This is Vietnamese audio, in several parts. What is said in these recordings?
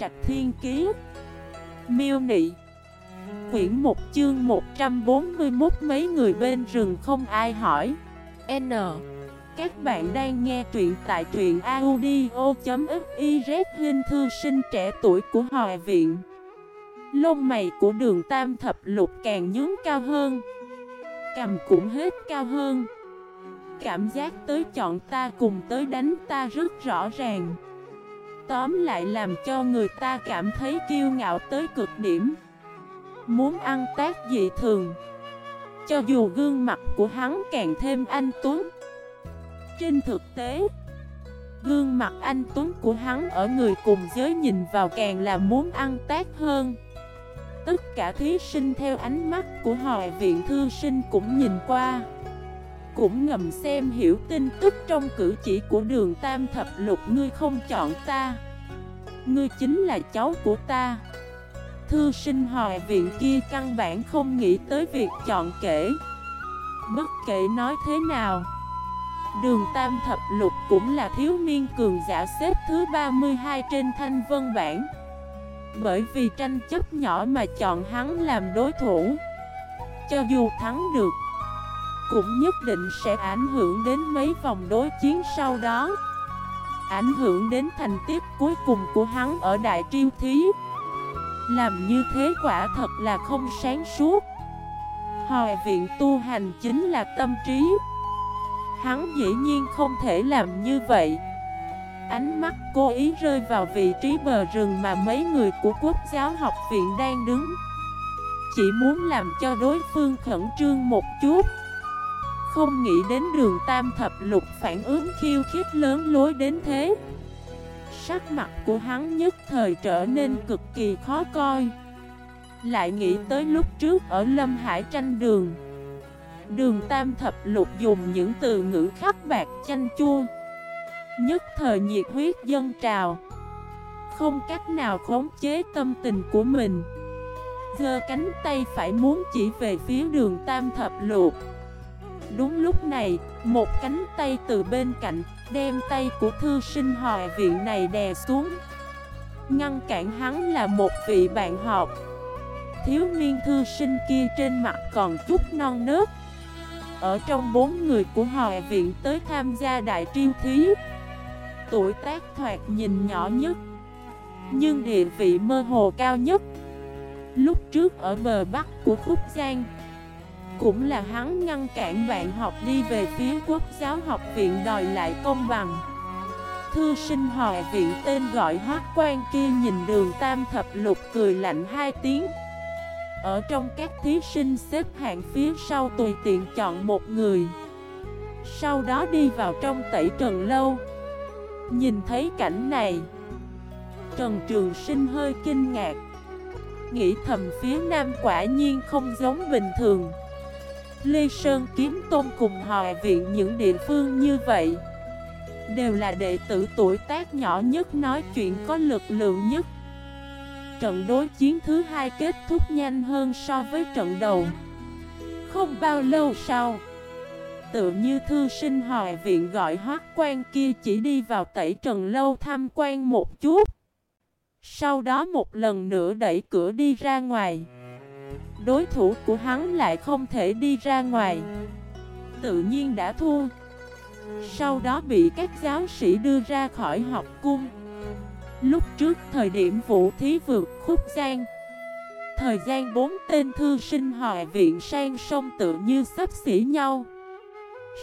Trạch Thiên Kiế Miêu Nị. Quyển 1 chương 141 Mấy người bên rừng không ai hỏi. N. Các bạn đang nghe truyện tại truyện audio.xyz Linh thư sinh trẻ tuổi của Hòa Viện. Lông mày của đường tam thập lục càng nhướng cao hơn. Cầm cũng hết cao hơn. Cảm giác tới chọn ta cùng tới đánh ta rất rõ ràng. Tóm lại làm cho người ta cảm thấy kiêu ngạo tới cực điểm. Muốn ăn tác dị thường. Cho dù gương mặt của hắn càng thêm anh Tuấn. Trên thực tế, Gương mặt anh Tuấn của hắn ở người cùng giới nhìn vào càng là muốn ăn tác hơn. Tất cả thí sinh theo ánh mắt của hội viện thư sinh cũng nhìn qua. Cũng ngầm xem hiểu tin tức trong cử chỉ của đường tam thập lục, Ngươi không chọn ta. Ngươi chính là cháu của ta. Thư sinh hòa viện kia căn bản không nghĩ tới việc chọn kể. Bất kể nói thế nào, Đường Tam Thập Lục cũng là thiếu niên cường giả xếp thứ 32 trên thanh vân bản Bởi vì tranh chấp nhỏ mà chọn hắn làm đối thủ, Cho dù thắng được cũng nhất định sẽ ảnh hưởng đến mấy vòng đối chiến sau đó. Ảnh hưởng đến thành tích cuối cùng của hắn ở Đại Triêu Thí. Làm như thế quả thật là không sáng suốt. Hòa viện tu hành chính là tâm trí. Hắn dĩ nhiên không thể làm như vậy. Ánh mắt cố ý rơi vào vị trí bờ rừng mà mấy người của quốc giáo học viện đang đứng. Chỉ muốn làm cho đối phương khẩn trương một chút. Không nghĩ đến đường tam thập lục phản ứng khiêu khích lớn lối đến thế. Sắc mặt của hắn nhất thời trở nên cực kỳ khó coi. Lại nghĩ tới lúc trước ở Lâm Hải tranh đường. Đường Tam Thập Lục dùng những từ ngữ khắc bạc chanh chua. Nhất thời nhiệt huyết dân trào. Không cách nào khống chế tâm tình của mình. Giơ cánh tay phải muốn chỉ về phía đường Tam Thập Lục. Đúng lúc này, một cánh tay từ bên cạnh Đem tay của thư sinh hòa viện này đè xuống. Ngăn cản hắn là một vị bạn học. Thiếu niên thư sinh kia trên mặt còn chút non nớt. Ở trong bốn người của Hòa Viện tới tham gia đại triêu thí. Tuổi tác thoạt nhìn nhỏ nhất Nhưng địa vị mơ hồ cao nhất. Lúc trước ở bờ bắc của Khúc Giang cũng là hắn ngăn cản bạn học đi về phía quốc giáo học viện đòi lại công bằng. Thư sinh Hòa Viện tên gọi hoác quan kia nhìn đường tam thập lục cười lạnh hai tiếng. Ở trong các thí sinh xếp hạng phía sau tùy tiện chọn một người. Sau đó đi vào trong tẩy trần lâu. Nhìn thấy cảnh này, Trần Trường Sinh hơi kinh ngạc. Nghĩ thầm phía nam quả nhiên không giống bình thường. Lê Sơn Kiếm Tôn cùng Hòa Viện những địa phương như vậy Đều là đệ tử tuổi tác nhỏ nhất, nói chuyện có lực lượng nhất. Trận đối chiến thứ hai kết thúc nhanh hơn so với trận đầu. Không bao lâu sau, Tự như thư sinh hòa viện gọi hoác quan kia chỉ đi vào tẩy trần lâu tham quan một chút. Sau đó một lần nữa đẩy cửa đi ra ngoài. Đối thủ của hắn lại không thể đi ra ngoài. Tự nhiên đã thua. Sau đó bị các giáo sĩ đưa ra khỏi học cung. Lúc trước thời điểm vũ thí vượt khúc giang, Thời gian bốn tên thư sinh hòa viện sang sông tự như sắp xỉ nhau.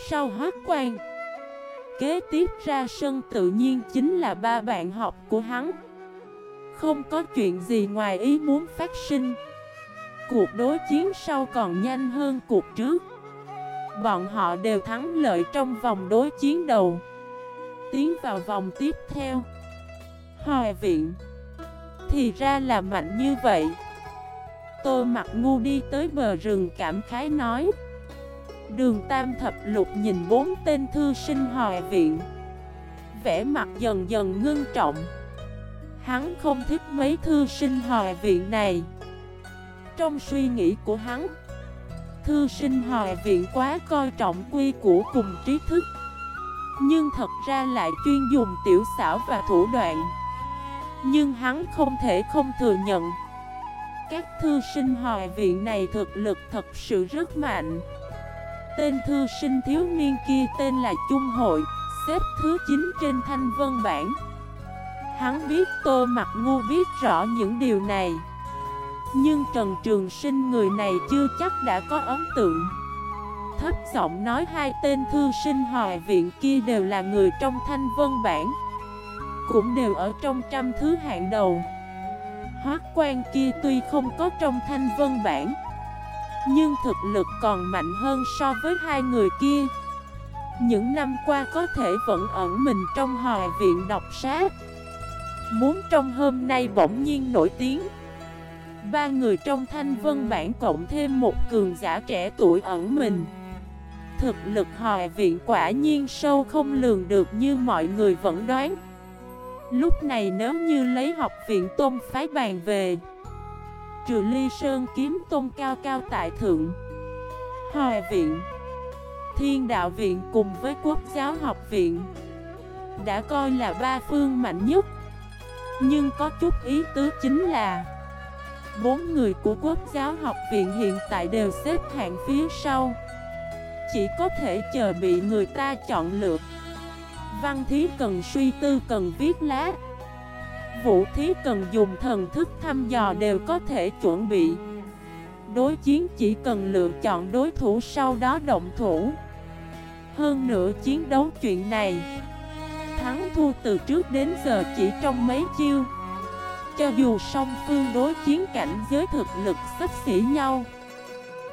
Sau hát quan Kế tiếp ra sân tự nhiên chính là ba bạn học của hắn. Không có chuyện gì ngoài ý muốn phát sinh. Cuộc đối chiến sau còn nhanh hơn cuộc trước. Bọn họ đều thắng lợi trong vòng đối chiến đầu. Tiến vào vòng tiếp theo. Hòa viện Thì ra là mạnh như vậy. Tô mặt ngu đi tới bờ rừng cảm khái nói. Đường Tam Thập Lục nhìn bốn tên thư sinh hòa viện Vẽ mặt dần dần ngưng trọng. Hắn không thích mấy thư sinh hòa viện này. Trong suy nghĩ của hắn. Thư sinh hòa viện quá coi trọng quy của cùng trí thức, Nhưng thật ra lại chuyên dùng tiểu xảo và thủ đoạn. Nhưng hắn không thể không thừa nhận, Các thư sinh hòa viện này thực lực thật sự rất mạnh. Tên thư sinh thiếu niên kia tên là Trung Hội, Xếp thứ 9 trên thanh vân bản Hắn biết tô mặt ngu biết rõ những điều này. Nhưng Trần Trường Sinh người này chưa chắc đã có ấn tượng. Thấp giọng nói hai tên thư sinh hòa viện kia đều là người trong thanh vân bản Cũng đều ở trong trăm thứ hạng đầu. Hoác quan kia tuy không có trong thanh vân bản Nhưng thực lực còn mạnh hơn so với hai người kia. Những năm qua có thể vẫn ẩn mình trong hòa viện đọc sát Muốn trong hôm nay bỗng nhiên nổi tiếng Ba người trong thanh vân bản cộng thêm một cường giả trẻ tuổi ẩn mình. Thực lực hòa viện quả nhiên sâu không lường được như mọi người vẫn đoán. Lúc này nếu như lấy học viện tôn phái bàn về, Trừ ly sơn kiếm tôn cao cao tại thượng, Hòa viện, Thiên đạo viện cùng với quốc giáo học viện Đã coi là ba phương mạnh nhất. Nhưng có chút ý tứ chính là Bốn người của quốc giáo học viện hiện tại đều xếp hạng phía sau. Chỉ có thể chờ bị người ta chọn lựa. Văn thí cần suy tư, cần viết lá. Vũ thí cần dùng thần thức thăm dò đều có thể chuẩn bị. Đối chiến chỉ cần lựa chọn đối thủ sau đó động thủ. Hơn nữa chiến đấu chuyện này, Thắng thua từ trước đến giờ chỉ trong mấy chiêu. Cho dù song phương đối chiến cảnh giới thực lực sắp xỉ nhau.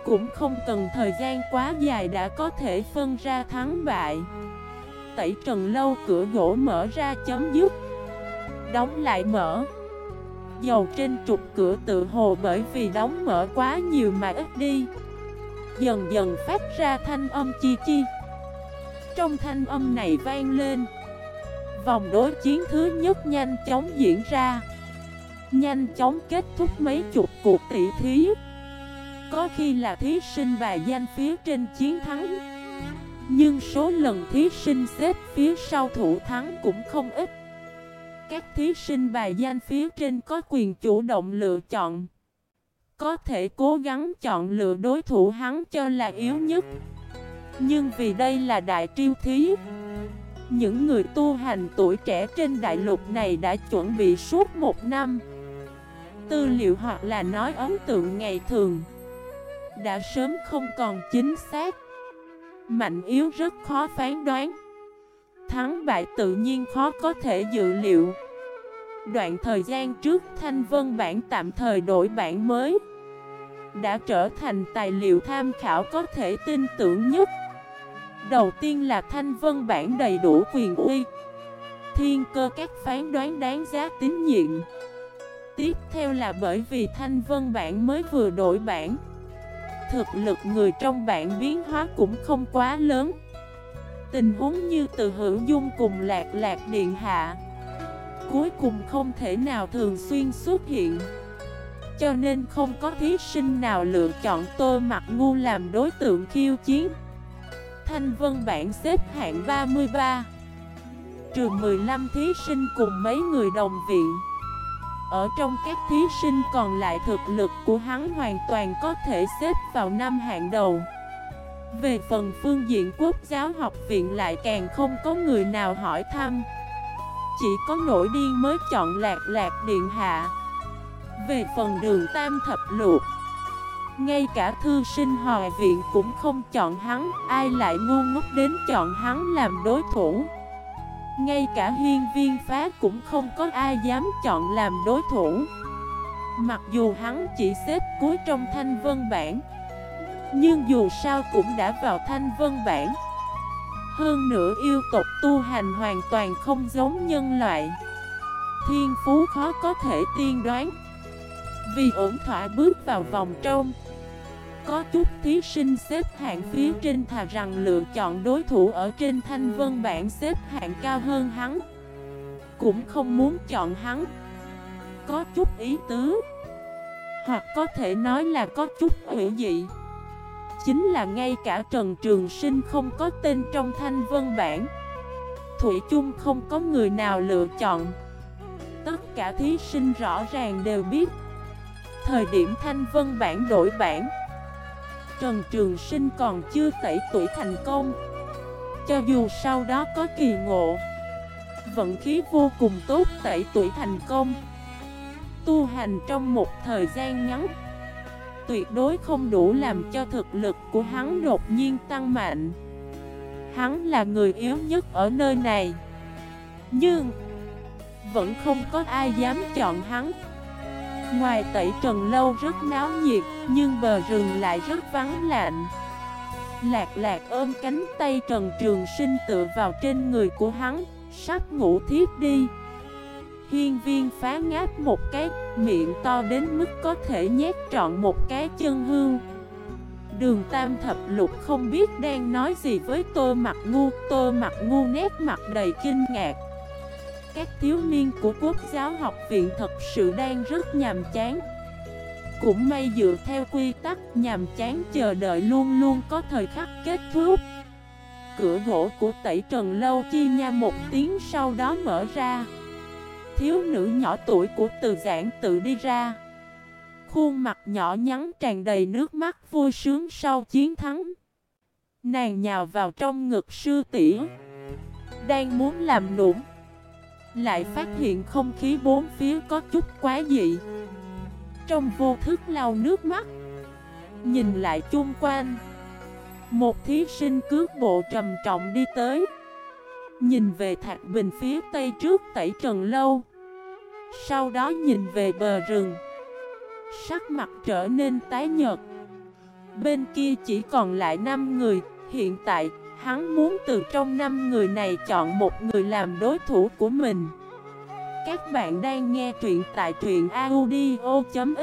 Cũng không cần thời gian quá dài đã có thể phân ra thắng bại. Tẩy trần lâu cửa gỗ mở ra chấm dứt. Đóng lại mở. Dầu trên trục cửa tự hồ bởi vì đóng mở quá nhiều mà ít đi. Dần dần phát ra thanh âm chi chi. Trong thanh âm này vang lên. Vòng đối chiến thứ nhất nhanh chóng diễn ra. Nhanh chóng kết thúc mấy chục cuộc tỷ thí. Có khi là thí sinh bài danh phía trên chiến thắng. Nhưng số lần thí sinh xếp phía sau thủ thắng cũng không ít. Các thí sinh bài danh phía trên có quyền chủ động lựa chọn. Có thể cố gắng chọn lựa đối thủ hắn cho là yếu nhất. Nhưng vì đây là đại triêu thí, những người tu hành tuổi trẻ trên đại lục này đã chuẩn bị suốt một năm. Tư liệu hoặc là nói ấn tượng ngày thường. Đã sớm không còn chính xác. Mạnh yếu rất khó phán đoán. Thắng bại tự nhiên khó có thể dự liệu. Đoạn thời gian trước Thanh Vân bản tạm thời đổi bản mới. Đã trở thành tài liệu tham khảo có thể tin tưởng nhất. Đầu tiên là thanh vân bản đầy đủ quyền uy. Thiên cơ các phán đoán đáng giá tín nhiệm. Tiếp theo là bởi vì thanh vân bản mới vừa đổi bản. Thực lực người trong bản biến hóa cũng không quá lớn. Tình huống như từ hữu dung cùng lạc lạc điện hạ, Cuối cùng không thể nào thường xuyên xuất hiện. Cho nên không có thí sinh nào lựa chọn tô mặt ngu làm đối tượng khiêu chiến. Thanh Vân bản xếp hạng 33 Trừ 15 thí sinh cùng mấy người đồng viện ở trong các thí sinh còn lại thực lực của hắn hoàn toàn có thể xếp vào năm hạng đầu. Về phần phương diện quốc giáo học viện lại càng không có người nào hỏi thăm. Chỉ có nổi điên mới chọn lạc lạc điện hạ. Về phần đường tam thập luộc ngay cả thư sinh hòa viện cũng không chọn hắn, Ai lại ngu ngốc đến chọn hắn làm đối thủ. Ngay cả hiên viên phá cũng không có ai dám chọn làm đối thủ. Mặc dù hắn chỉ xếp cuối trong thanh vân bản Nhưng dù sao cũng đã vào thanh vân bản Hơn nữa yêu tộc tu hành hoàn toàn không giống nhân loại. Thiên phú khó có thể tiên đoán. Vì ổn thỏa bước vào vòng trong có chút thí sinh xếp hạng phía trên thà rằng lựa chọn đối thủ ở trên thanh vân bảng xếp hạng cao hơn hắn. Cũng không muốn chọn hắn. Có chút ý tứ. Hoặc có thể nói là có chút hữu dị. Chính là ngay cả Trần Trường Sinh không có tên trong thanh vân bảng. Thủy chung không có người nào lựa chọn. Tất cả thí sinh rõ ràng đều biết. Thời điểm thanh vân bản đổi bản Trần Trường Sinh còn chưa tẩy tuổi thành công. Cho dù sau đó có kỳ ngộ, Vận khí vô cùng tốt tẩy tuổi thành công. Tu hành trong một thời gian ngắn, Tuyệt đối không đủ làm cho thực lực của hắn đột nhiên tăng mạnh. Hắn là người yếu nhất ở nơi này. Nhưng, Vẫn không có ai dám chọn hắn. Ngoài tẩy trần lâu rất náo nhiệt, Nhưng bờ rừng lại rất vắng lạnh. Lạc lạc ôm cánh tay Trần Trường Sinh tựa vào trên người của hắn, Sắp ngủ thiếp đi. Hiên viên phá ngáp một cái, Miệng to đến mức có thể nhét trọn một cái chân hương. Đường tam thập lục không biết đang nói gì với tôi mặt ngu Tôi mặt ngu nét mặt đầy kinh ngạc. Các thiếu niên của quốc giáo học viện thật sự đang rất nhàm chán. Cũng may dựa theo quy tắc nhàm chán chờ đợi luôn luôn có thời khắc kết thúc. Cửa gỗ của tẩy trần lâu chi nha một tiếng sau đó mở ra. Thiếu nữ nhỏ tuổi của từ giảng tự đi ra. Khuôn mặt nhỏ nhắn tràn đầy nước mắt vui sướng sau chiến thắng. Nàng nhào vào trong ngực sư tỷ, Đang muốn làm nũng. Lại phát hiện không khí bốn phía có chút quá dị. Trong vô thức lau nước mắt, Nhìn lại chung quanh, Một thí sinh cước bộ trầm trọng đi tới, Nhìn về thạch bình phía tây trước tẩy trần lâu, Sau đó nhìn về bờ rừng. Sắc mặt trở nên tái nhợt. Bên kia chỉ còn lại 5 người, Hiện tại hắn muốn từ trong 5 người này chọn một người làm đối thủ của mình. Các bạn đang nghe truyện tại truyện audio.fif